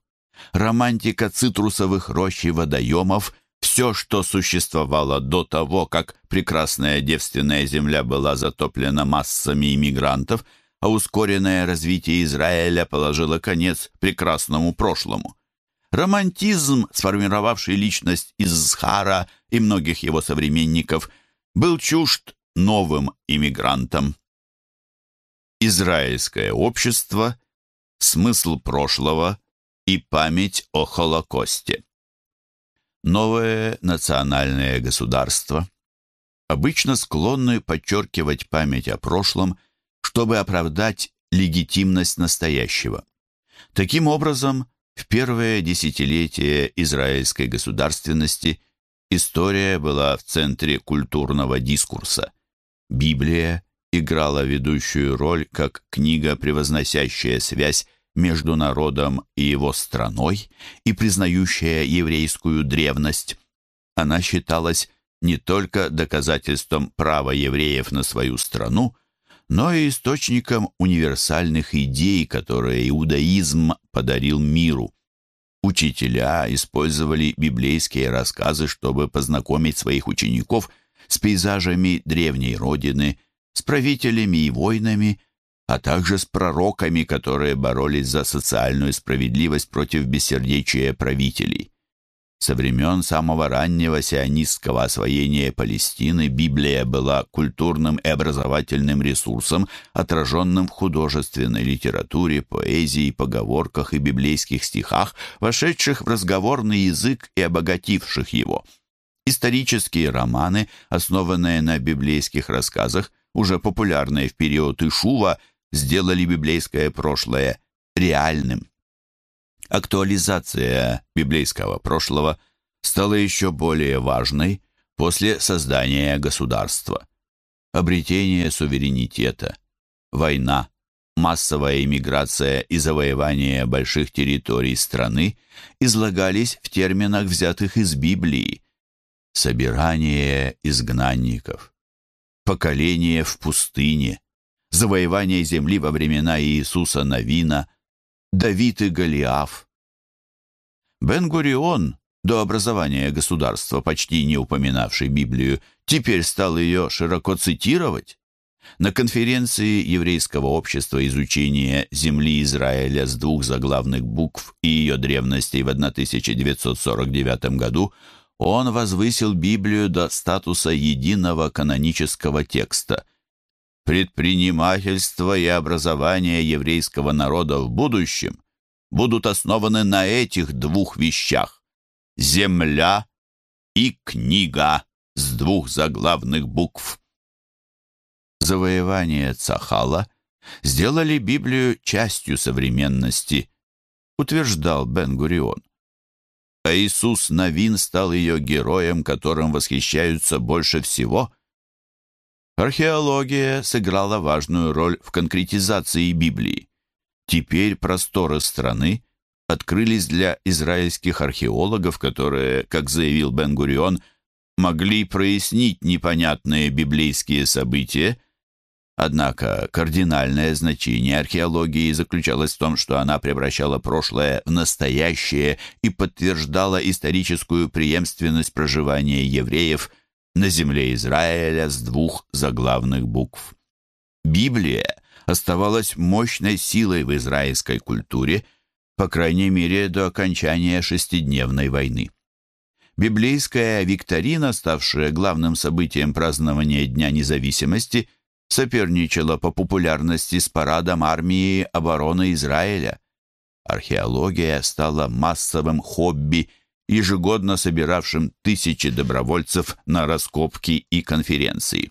романтика цитрусовых рощ и водоемов все, что существовало до того, как прекрасная девственная земля была затоплена массами иммигрантов, а ускоренное развитие Израиля положило конец прекрасному прошлому. Романтизм, сформировавший личность Изхара и многих его современников, был чужд новым иммигрантам. Израильское общество, смысл прошлого и память о Холокосте. Новое национальное государство обычно склонны подчеркивать память о прошлом, чтобы оправдать легитимность настоящего. Таким образом, в первое десятилетие израильской государственности история была в центре культурного дискурса. Библия играла ведущую роль как книга, превозносящая связь между народом и его страной и признающая еврейскую древность. Она считалась не только доказательством права евреев на свою страну, но и источником универсальных идей, которые иудаизм подарил миру. Учителя использовали библейские рассказы, чтобы познакомить своих учеников с пейзажами древней родины, с правителями и войнами, а также с пророками, которые боролись за социальную справедливость против бессердечия правителей. Со времен самого раннего сионистского освоения Палестины Библия была культурным и образовательным ресурсом, отраженным в художественной литературе, поэзии, поговорках и библейских стихах, вошедших в разговорный язык и обогативших его. Исторические романы, основанные на библейских рассказах, уже популярные в период Ишува – сделали библейское прошлое реальным. Актуализация библейского прошлого стала еще более важной после создания государства. Обретение суверенитета, война, массовая иммиграция и завоевание больших территорий страны излагались в терминах, взятых из Библии. Собирание изгнанников, поколение в пустыне, завоевание земли во времена Иисуса Навина, Давид и Голиаф. Бен-Гурион, до образования государства, почти не упоминавший Библию, теперь стал ее широко цитировать. На конференции еврейского общества изучения земли Израиля с двух заглавных букв и ее древностей в 1949 году он возвысил Библию до статуса единого канонического текста – Предпринимательство и образование еврейского народа в будущем будут основаны на этих двух вещах – земля и книга с двух заглавных букв. Завоевание Цахала сделали Библию частью современности, утверждал Бен-Гурион. А Иисус Навин стал ее героем, которым восхищаются больше всего – Археология сыграла важную роль в конкретизации Библии. Теперь просторы страны открылись для израильских археологов, которые, как заявил Бен-Гурион, могли прояснить непонятные библейские события, Однако кардинальное значение археологии заключалось в том, что она превращала прошлое в настоящее и подтверждала историческую преемственность проживания евреев на земле Израиля с двух заглавных букв. Библия оставалась мощной силой в израильской культуре, по крайней мере, до окончания шестидневной войны. Библейская викторина, ставшая главным событием празднования Дня независимости – соперничала по популярности с парадом армии обороны Израиля. Археология стала массовым хобби, ежегодно собиравшим тысячи добровольцев на раскопки и конференции.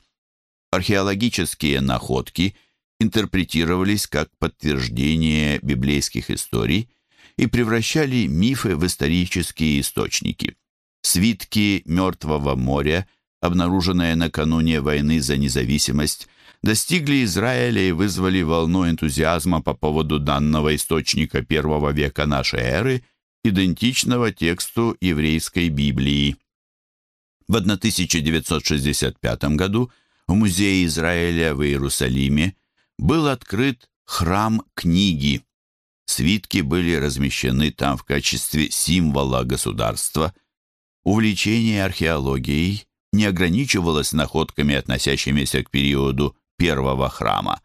Археологические находки интерпретировались как подтверждение библейских историй и превращали мифы в исторические источники. Свитки Мертвого моря, обнаруженные накануне войны за независимость, достигли Израиля и вызвали волну энтузиазма по поводу данного источника первого века нашей эры, идентичного тексту еврейской Библии. В 1965 году в Музее Израиля в Иерусалиме был открыт храм книги. Свитки были размещены там в качестве символа государства. Увлечение археологией не ограничивалось находками, относящимися к периоду первого храма.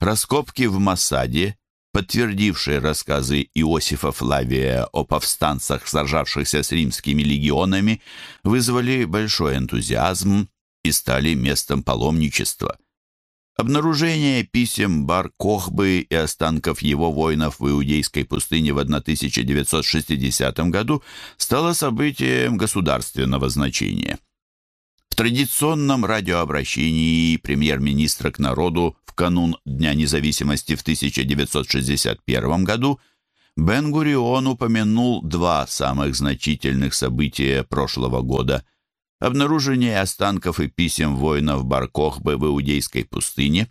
Раскопки в Масаде, подтвердившие рассказы Иосифа Флавия о повстанцах, сражавшихся с римскими легионами, вызвали большой энтузиазм и стали местом паломничества. Обнаружение писем Бар-Кохбы и останков его воинов в Иудейской пустыне в 1960 году стало событием государственного значения. В традиционном радиообращении премьер-министра к народу в канун Дня независимости в 1961 году Бен-Гурион упомянул два самых значительных события прошлого года – обнаружение останков и писем воинов Баркохбы в Иудейской пустыне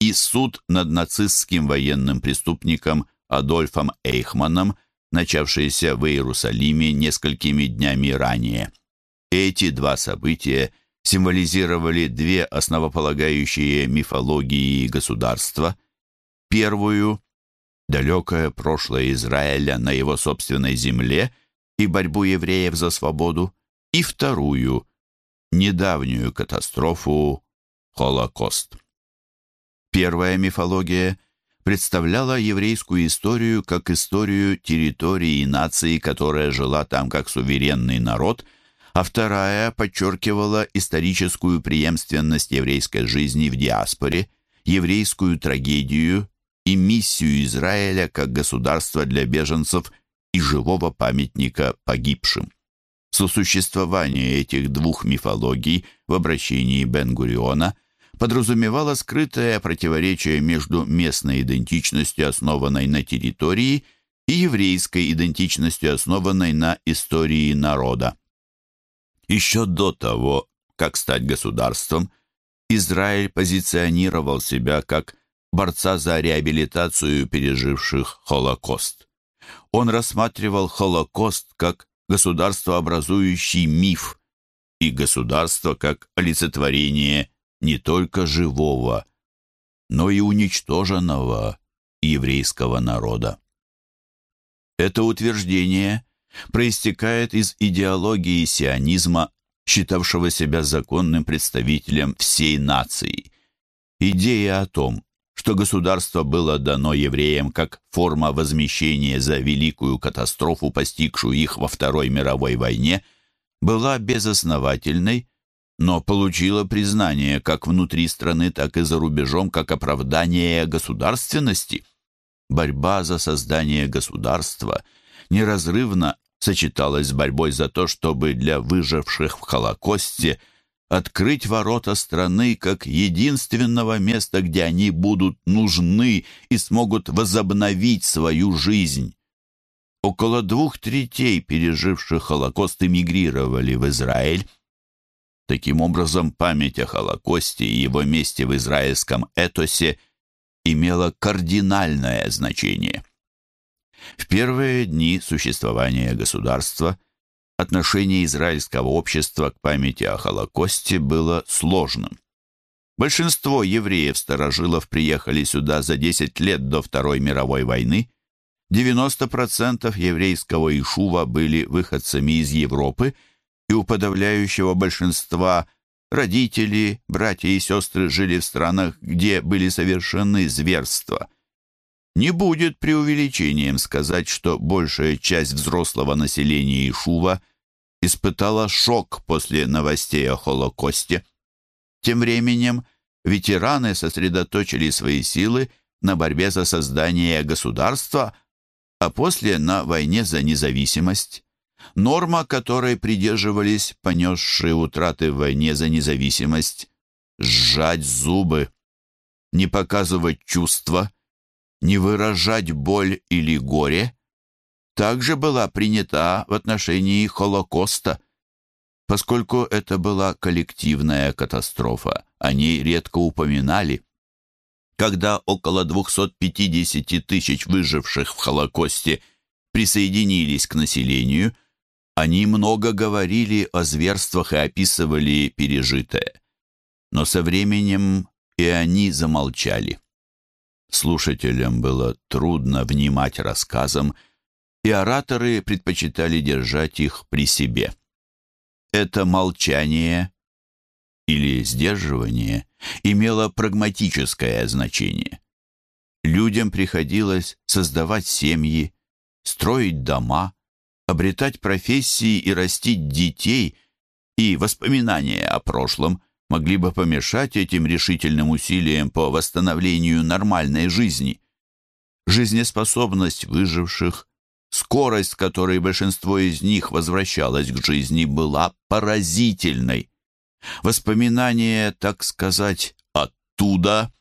и суд над нацистским военным преступником Адольфом Эйхманом, начавшийся в Иерусалиме несколькими днями ранее. Эти два события символизировали две основополагающие мифологии государства. Первую – далекое прошлое Израиля на его собственной земле и борьбу евреев за свободу, и вторую – недавнюю катастрофу – Холокост. Первая мифология представляла еврейскую историю как историю территории и нации, которая жила там как суверенный народ – а вторая подчеркивала историческую преемственность еврейской жизни в диаспоре, еврейскую трагедию и миссию Израиля как государства для беженцев и живого памятника погибшим. Сосуществование этих двух мифологий в обращении Бен-Гуриона подразумевало скрытое противоречие между местной идентичностью, основанной на территории, и еврейской идентичностью, основанной на истории народа. Еще до того, как стать государством, Израиль позиционировал себя как борца за реабилитацию переживших Холокост. Он рассматривал Холокост как государствообразующий миф и государство как олицетворение не только живого, но и уничтоженного еврейского народа. Это утверждение проистекает из идеологии сионизма, считавшего себя законным представителем всей нации. Идея о том, что государство было дано евреям как форма возмещения за великую катастрофу, постигшую их во Второй мировой войне, была безосновательной, но получила признание как внутри страны, так и за рубежом, как оправдание государственности. Борьба за создание государства – неразрывно сочеталась с борьбой за то, чтобы для выживших в Холокосте открыть ворота страны как единственного места, где они будут нужны и смогут возобновить свою жизнь. Около двух третей переживших Холокост эмигрировали в Израиль. Таким образом, память о Холокосте и его месте в израильском этосе имела кардинальное значение. В первые дни существования государства отношение израильского общества к памяти о Холокосте было сложным. Большинство евреев-старожилов приехали сюда за 10 лет до Второй мировой войны. 90% еврейского Ишува были выходцами из Европы, и у подавляющего большинства родители, братья и сестры жили в странах, где были совершены зверства. Не будет преувеличением сказать, что большая часть взрослого населения Ишува испытала шок после новостей о Холокосте. Тем временем ветераны сосредоточили свои силы на борьбе за создание государства, а после на войне за независимость. Норма, которой придерживались понесшие утраты в войне за независимость – сжать зубы, не показывать чувства, не выражать боль или горе, также была принята в отношении Холокоста – Поскольку это была коллективная катастрофа, о ней редко упоминали. Когда около 250 тысяч выживших в Холокосте присоединились к населению, они много говорили о зверствах и описывали пережитое. Но со временем и они замолчали. Слушателям было трудно внимать рассказам, и ораторы предпочитали держать их при себе. Это молчание или сдерживание имело прагматическое значение. Людям приходилось создавать семьи, строить дома, обретать профессии и растить детей, и воспоминания о прошлом могли бы помешать этим решительным усилиям по восстановлению нормальной жизни. Жизнеспособность выживших Скорость, с которой большинство из них возвращалось к жизни, была поразительной. Воспоминания, так сказать, оттуда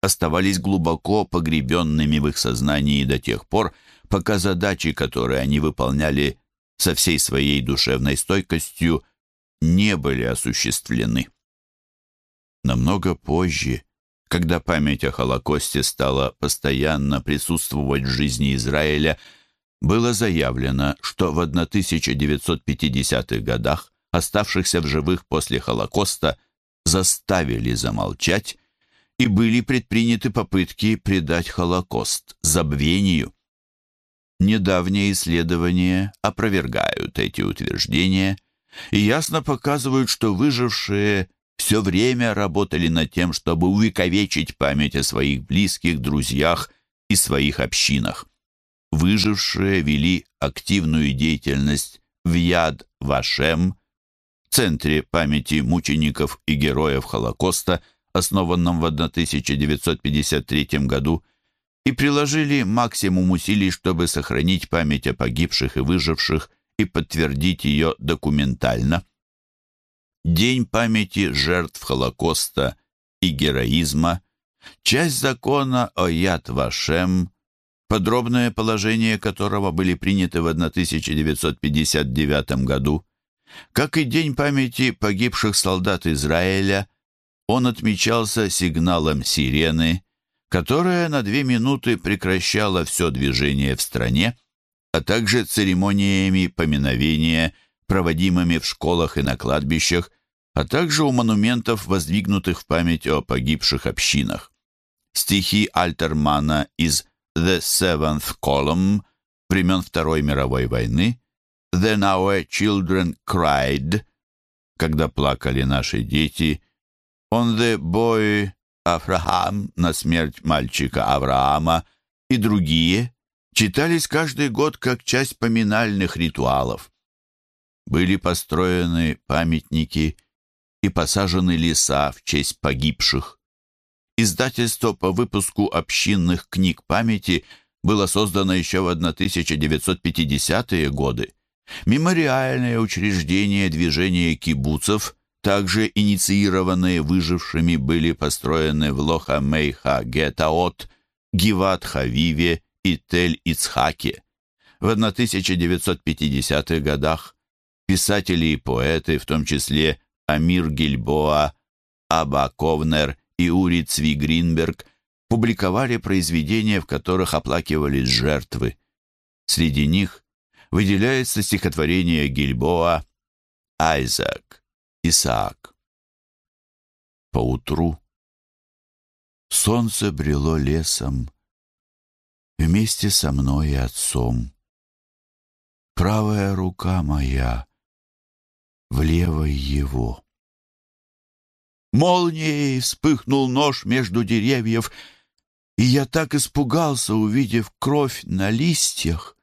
оставались глубоко погребенными в их сознании до тех пор, пока задачи, которые они выполняли со всей своей душевной стойкостью, не были осуществлены. Намного позже, когда память о Холокосте стала постоянно присутствовать в жизни Израиля, было заявлено, что в 1950-х годах оставшихся в живых после Холокоста заставили замолчать, и были предприняты попытки придать Холокост забвению. Недавние исследования опровергают эти утверждения и ясно показывают, что выжившие все время работали над тем, чтобы увековечить память о своих близких, друзьях и своих общинах выжившие вели активную деятельность в Яд Вашем, центре памяти мучеников и героев Холокоста, основанном в 1953 году, и приложили максимум усилий, чтобы сохранить память о погибших и выживших и подтвердить ее документально. День памяти жертв Холокоста и героизма, часть закона о Яд Вашем – подробное положение которого были приняты в 1959 году. Как и День памяти погибших солдат Израиля, он отмечался сигналом сирены, которая на две минуты прекращала все движение в стране, а также церемониями поминовения, проводимыми в школах и на кладбищах, а также у монументов, воздвигнутых в память о погибших общинах. Стихи Альтермана из The Seventh Column времен Второй мировой войны, Then Our Children Cried, когда плакали наши дети, On the Boy Авраам, на смерть мальчика Авраама и другие, читались каждый год как часть поминальных ритуалов. Были построены памятники и посажены леса в честь погибших. Издательство по выпуску общинных книг памяти было создано еще в 1950-е годы. Мемориальное учреждение движения кибуцев, также инициированные выжившими, были построены в Лоха-Мейха-Гетаот, Гиват-Хавиве и Тель-Ицхаке. В 1950-х годах писатели и поэты, в том числе Амир Гильбоа, Аба Ковнер и Ури Цви Гринберг публиковали произведения, в которых оплакивались жертвы. Среди них выделяется стихотворение Гильбоа «Айзак, Исаак». Поутру Солнце брело лесом вместе со мной и отцом. Правая рука моя в левой его. Молнией вспыхнул нож между деревьев, и я так испугался, увидев кровь на листьях,